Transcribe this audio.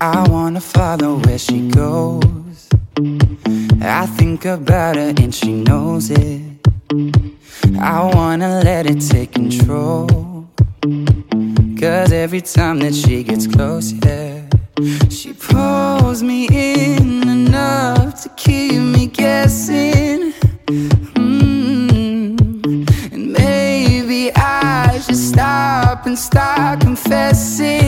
I wanna follow where she goes. I think about her and she knows it. I wanna let it take control. Cause every time that she gets close, yeah, she pulls me in enough to keep me guessing. Mm. And maybe I should stop and start confessing.